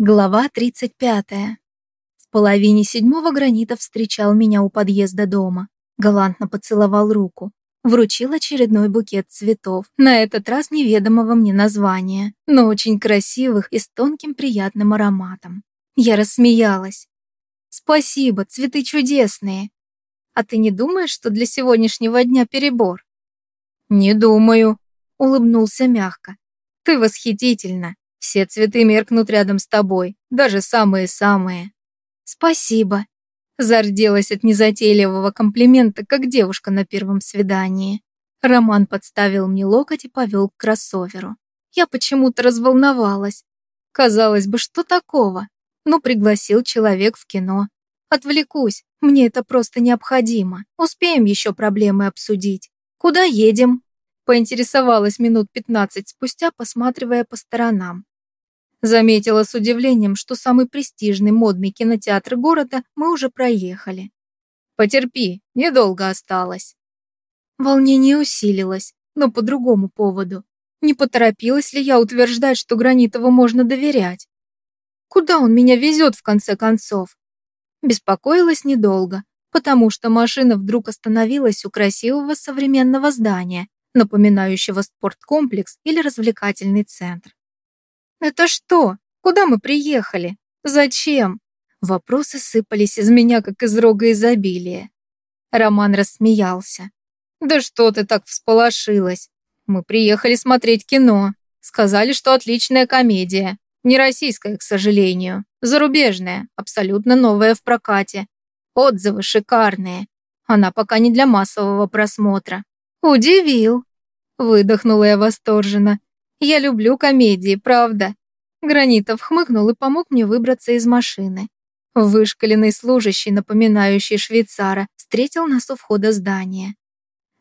Глава 35. В половине седьмого Гранитов встречал меня у подъезда дома. Галантно поцеловал руку. Вручил очередной букет цветов, на этот раз неведомого мне названия, но очень красивых и с тонким приятным ароматом. Я рассмеялась. «Спасибо, цветы чудесные. А ты не думаешь, что для сегодняшнего дня перебор?» «Не думаю», — улыбнулся мягко. «Ты восхитительна. Все цветы меркнут рядом с тобой, даже самые-самые. Спасибо. Зарделась от незатейливого комплимента, как девушка на первом свидании. Роман подставил мне локоть и повел к кроссоверу. Я почему-то разволновалась. Казалось бы, что такого? Ну, пригласил человек в кино. Отвлекусь, мне это просто необходимо. Успеем еще проблемы обсудить. Куда едем? Поинтересовалась минут пятнадцать спустя, посматривая по сторонам. Заметила с удивлением, что самый престижный модный кинотеатр города мы уже проехали. Потерпи, недолго осталось. Волнение усилилось, но по другому поводу. Не поторопилась ли я утверждать, что Гранитову можно доверять? Куда он меня везет в конце концов? Беспокоилась недолго, потому что машина вдруг остановилась у красивого современного здания, напоминающего спорткомплекс или развлекательный центр. «Это что? Куда мы приехали? Зачем?» Вопросы сыпались из меня, как из рога изобилия. Роман рассмеялся. «Да что ты так всполошилась? Мы приехали смотреть кино. Сказали, что отличная комедия. Не российская, к сожалению. Зарубежная, абсолютно новая в прокате. Отзывы шикарные. Она пока не для массового просмотра. Удивил. Выдохнула я восторженно. Я люблю комедии, правда. Гранитов хмыкнул и помог мне выбраться из машины. Вышкаленный служащий, напоминающий швейцара, встретил нас у входа здания.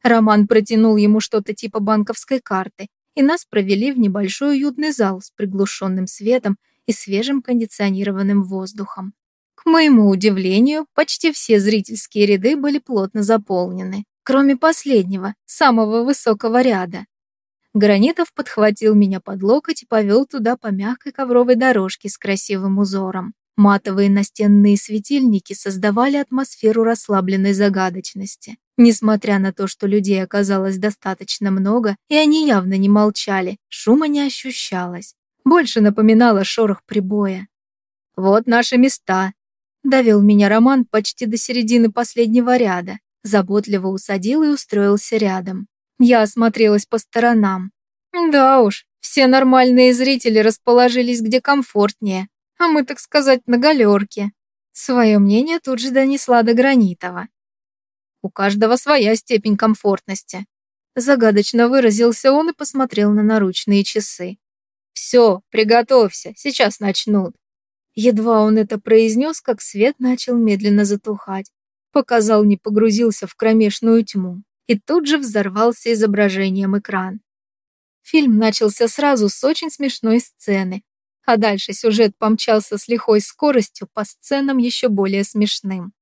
Роман протянул ему что-то типа банковской карты, и нас провели в небольшой уютный зал с приглушенным светом и свежим кондиционированным воздухом. К моему удивлению, почти все зрительские ряды были плотно заполнены, кроме последнего, самого высокого ряда. Гранитов подхватил меня под локоть и повел туда по мягкой ковровой дорожке с красивым узором. Матовые настенные светильники создавали атмосферу расслабленной загадочности. Несмотря на то, что людей оказалось достаточно много, и они явно не молчали, шума не ощущалось. Больше напоминало шорох прибоя. «Вот наши места», — довел меня Роман почти до середины последнего ряда, заботливо усадил и устроился рядом. Я осмотрелась по сторонам. Да уж, все нормальные зрители расположились где комфортнее, а мы, так сказать, на галерке. Свое мнение тут же донесла до Гранитова. У каждого своя степень комфортности. Загадочно выразился он и посмотрел на наручные часы. «Все, приготовься, сейчас начнут». Едва он это произнес, как свет начал медленно затухать. Показал, не погрузился в кромешную тьму и тут же взорвался изображением экран. Фильм начался сразу с очень смешной сцены, а дальше сюжет помчался с лихой скоростью по сценам еще более смешным.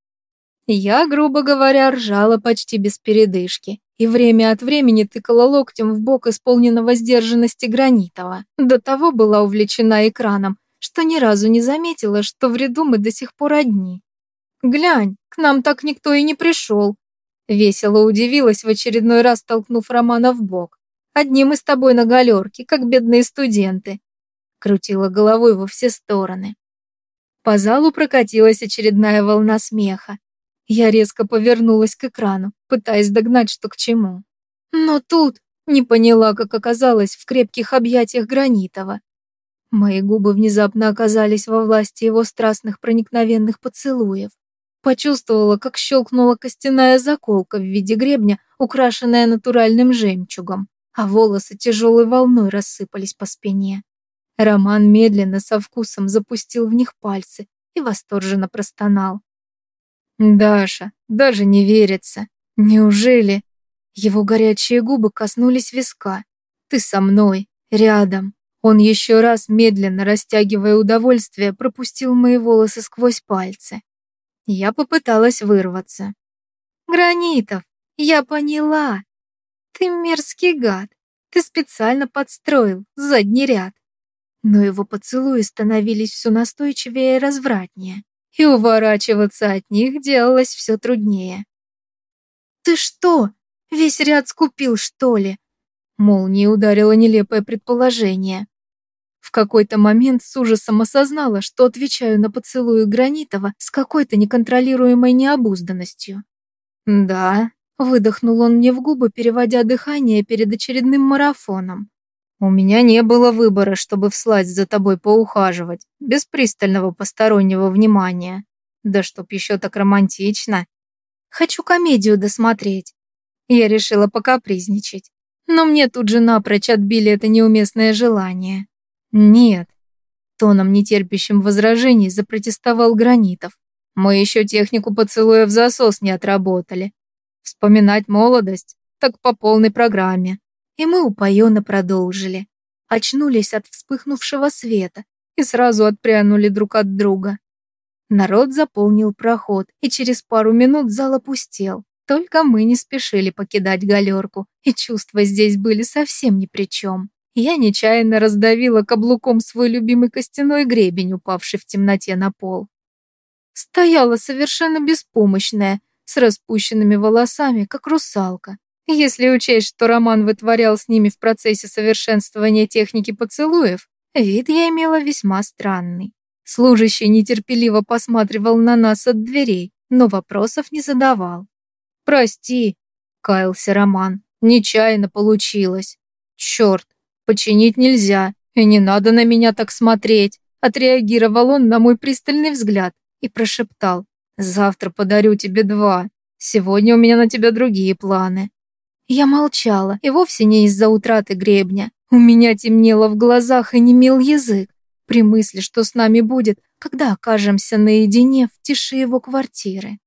Я, грубо говоря, ржала почти без передышки и время от времени тыкала локтем в бок исполненного сдержанности Гранитова. До того была увлечена экраном, что ни разу не заметила, что в ряду мы до сих пор одни. «Глянь, к нам так никто и не пришел», Весело удивилась в очередной раз, толкнув Романа в бок. «Одни мы с тобой на галерке, как бедные студенты». Крутила головой во все стороны. По залу прокатилась очередная волна смеха. Я резко повернулась к экрану, пытаясь догнать, что к чему. Но тут не поняла, как оказалась в крепких объятиях Гранитова. Мои губы внезапно оказались во власти его страстных проникновенных поцелуев. Почувствовала, как щелкнула костяная заколка в виде гребня, украшенная натуральным жемчугом, а волосы тяжелой волной рассыпались по спине. Роман медленно со вкусом запустил в них пальцы и восторженно простонал. «Даша, даже не верится. Неужели?» Его горячие губы коснулись виска. «Ты со мной, рядом». Он еще раз, медленно растягивая удовольствие, пропустил мои волосы сквозь пальцы. Я попыталась вырваться. «Гранитов, я поняла. Ты мерзкий гад. Ты специально подстроил задний ряд». но его поцелуи становились все настойчивее и развратнее, и уворачиваться от них делалось все труднее. «Ты что, весь ряд скупил, что ли?» Молнией ударило нелепое предположение. В какой-то момент с ужасом осознала, что отвечаю на поцелуи Гранитова с какой-то неконтролируемой необузданностью. «Да», — выдохнул он мне в губы, переводя дыхание перед очередным марафоном. У меня не было выбора, чтобы вслать за тобой поухаживать, без пристального постороннего внимания. Да чтоб еще так романтично. Хочу комедию досмотреть. Я решила покапризничать. Но мне тут же напрочь отбили это неуместное желание. Нет. Тоном нетерпящим возражений запротестовал Гранитов. Мы еще технику поцелуя в засос не отработали. Вспоминать молодость? Так по полной программе и мы упоенно продолжили. Очнулись от вспыхнувшего света и сразу отпрянули друг от друга. Народ заполнил проход, и через пару минут зал опустел. Только мы не спешили покидать галерку, и чувства здесь были совсем ни при чем. Я нечаянно раздавила каблуком свой любимый костяной гребень, упавший в темноте на пол. Стояла совершенно беспомощная, с распущенными волосами, как русалка, если учесть, что Роман вытворял с ними в процессе совершенствования техники поцелуев, вид я имела весьма странный. Служащий нетерпеливо посматривал на нас от дверей, но вопросов не задавал. «Прости», — каялся Роман, — «нечаянно получилось». «Черт, починить нельзя, и не надо на меня так смотреть», — отреагировал он на мой пристальный взгляд и прошептал. «Завтра подарю тебе два. Сегодня у меня на тебя другие планы». Я молчала, и вовсе не из-за утраты гребня. У меня темнело в глазах и немел язык при мысли, что с нами будет, когда окажемся наедине в тиши его квартиры.